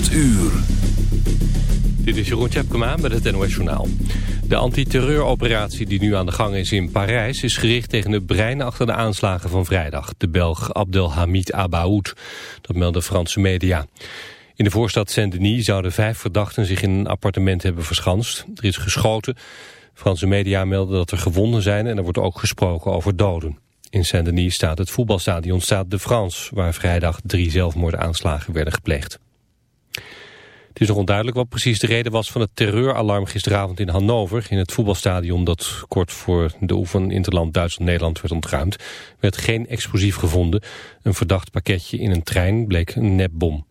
8 uur. Dit is Jeroen Tjepkema met het NOS Journaal. De antiterreuroperatie die nu aan de gang is in Parijs... is gericht tegen het brein achter de aanslagen van vrijdag. De Belg Abdelhamid Abaoud. Dat melden Franse media. In de voorstad Saint-Denis zouden vijf verdachten zich in een appartement hebben verschanst. Er is geschoten. Franse media melden dat er gewonden zijn... en er wordt ook gesproken over doden. In Saint-Denis staat het voetbalstadion Stade de France... waar vrijdag drie zelfmoordaanslagen werden gepleegd. Het is nog onduidelijk wat precies de reden was van het terreuralarm gisteravond in Hannover. In het voetbalstadion dat kort voor de oefen Interland Duitsland-Nederland werd ontruimd. werd geen explosief gevonden. Een verdacht pakketje in een trein bleek een nepbom.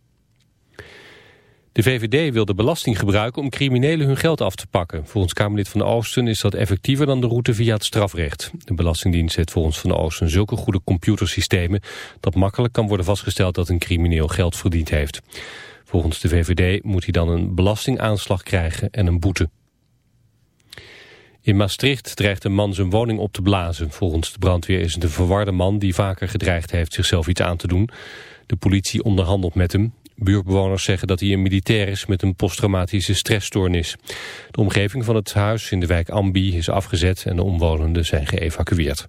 De VVD wil de belasting gebruiken om criminelen hun geld af te pakken. Volgens Kamerlid van Oosten is dat effectiever dan de route via het strafrecht. De Belastingdienst zet volgens Van de Oosten zulke goede computersystemen... dat makkelijk kan worden vastgesteld dat een crimineel geld verdiend heeft. Volgens de VVD moet hij dan een belastingaanslag krijgen en een boete. In Maastricht dreigt een man zijn woning op te blazen. Volgens de brandweer is het een verwarde man die vaker gedreigd heeft zichzelf iets aan te doen. De politie onderhandelt met hem. Buurbewoners zeggen dat hij een militair is met een posttraumatische stressstoornis. De omgeving van het huis in de wijk Ambi is afgezet en de omwonenden zijn geëvacueerd.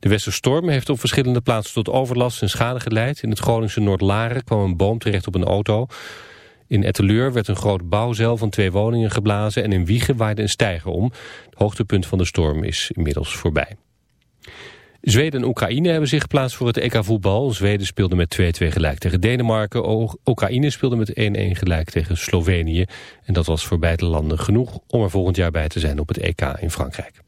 De Westerstorm heeft op verschillende plaatsen tot overlast en schade geleid. In het Groningse Noordlaren kwam een boom terecht op een auto. In Etteleur werd een groot bouwzeil van twee woningen geblazen... en in Wiegen waaide een steiger om. Het hoogtepunt van de storm is inmiddels voorbij. Zweden en Oekraïne hebben zich geplaatst voor het EK-voetbal. Zweden speelde met 2-2 gelijk tegen Denemarken. Oekraïne speelde met 1-1 gelijk tegen Slovenië. En dat was voor beide landen genoeg om er volgend jaar bij te zijn op het EK in Frankrijk.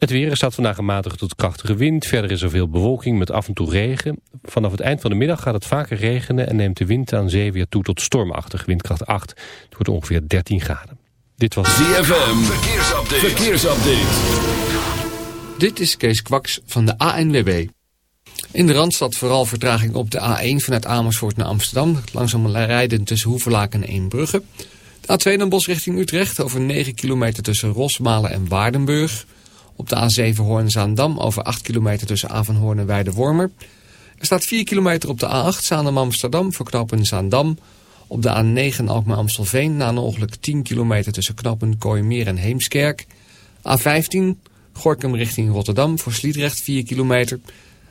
Het weer staat vandaag een matige tot krachtige wind. Verder is er veel bewolking met af en toe regen. Vanaf het eind van de middag gaat het vaker regenen... en neemt de wind aan zee weer toe tot stormachtig. Windkracht 8. Het wordt ongeveer 13 graden. Dit was ZFM. Verkeersupdate. Verkeersupdate. Dit is Kees Kwaks van de ANWB. In de Randstad vooral vertraging op de A1 vanuit Amersfoort naar Amsterdam. Langzaam rijden tussen Hoevelaken en Eembrugge. De A2 naar Bos richting Utrecht over 9 kilometer tussen Rosmalen en Waardenburg... Op de A7 Hoorn-Zaandam over 8 kilometer tussen Avanhoorn en Weidewormer. Er staat 4 kilometer op de A8 Zaandam-Amsterdam voor knopen Zaandam. Op de A9 Alkmaar-Amstelveen na een ongeluk 10 kilometer tussen knopen Kooimeer en Heemskerk. A15 Gorkum richting Rotterdam voor Sliedrecht 4 kilometer.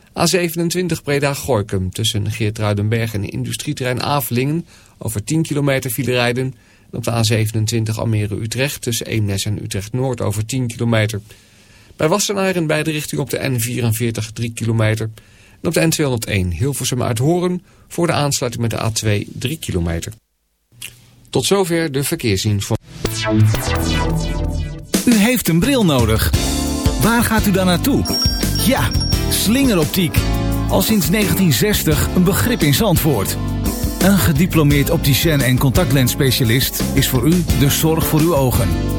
A27 Breda-Gorkum tussen Geertruidenberg en industrieterrein Avelingen over 10 kilometer file rijden. En op de A27 Almere-Utrecht tussen Eemnes en Utrecht-Noord over 10 kilometer. Bij Wassenaar in beide richtingen op de N44 3 kilometer. En op de N201 Hilversum uit Horen voor de aansluiting met de A2 3 kilometer. Tot zover de verkeersinformatie. U heeft een bril nodig. Waar gaat u dan naartoe? Ja, slingeroptiek. Al sinds 1960 een begrip in Zandvoort. Een gediplomeerd opticien en contactlensspecialist is voor u de zorg voor uw ogen.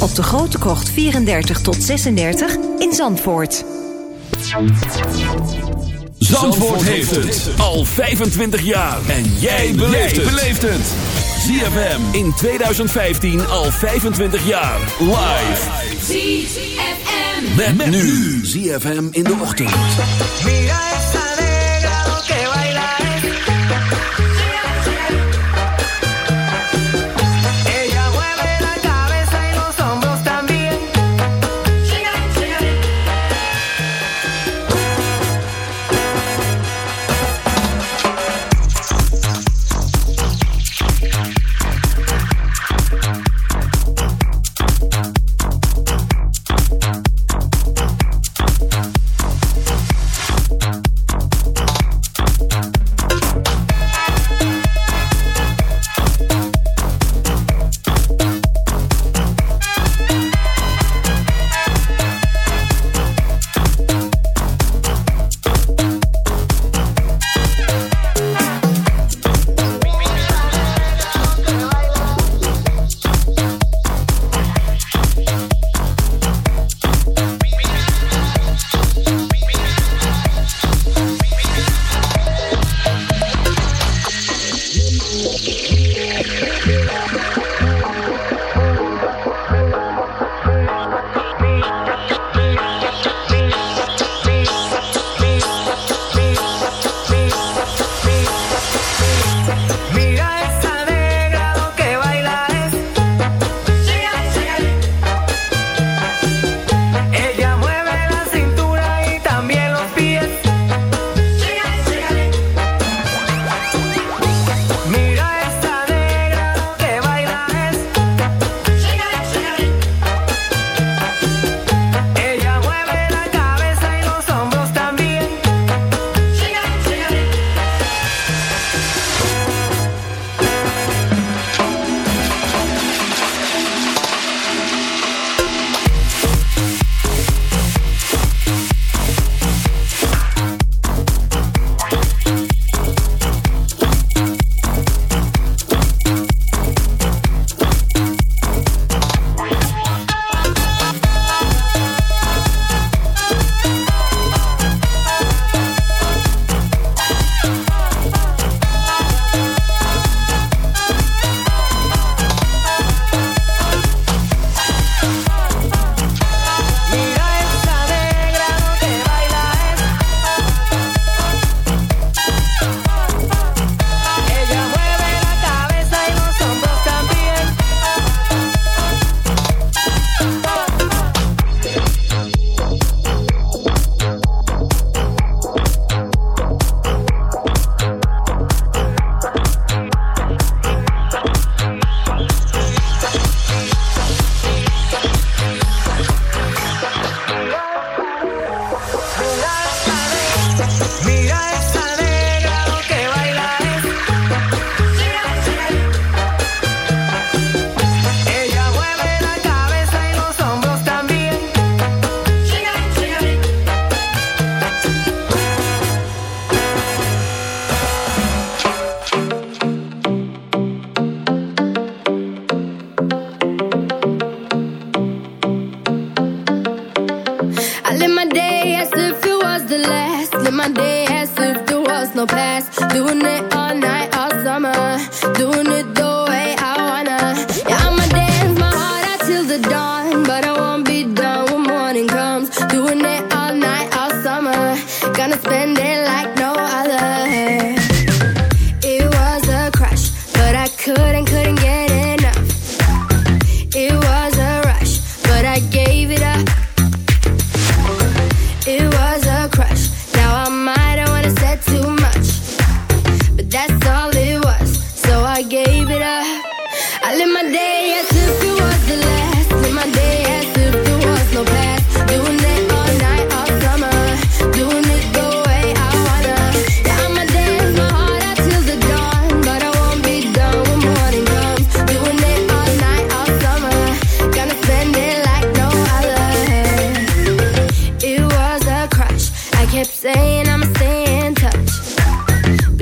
op de Grote Krocht 34 tot 36 in Zandvoort. Zandvoort heeft het al 25 jaar. En jij beleeft het. ZFM in 2015 al 25 jaar. Live. ZFM. Met, met nu. ZFM in de ochtend.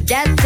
that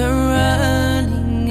are running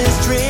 his dream.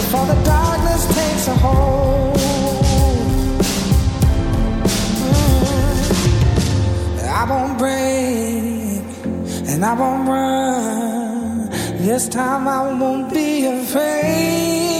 before the darkness takes a hold. Mm. I won't break and I won't run. This time I won't be afraid.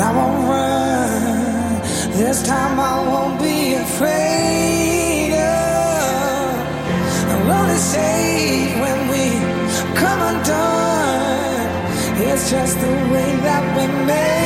And I won't run. This time I won't be afraid. I'm only safe when we come undone. It's just the way that we made.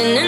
And then.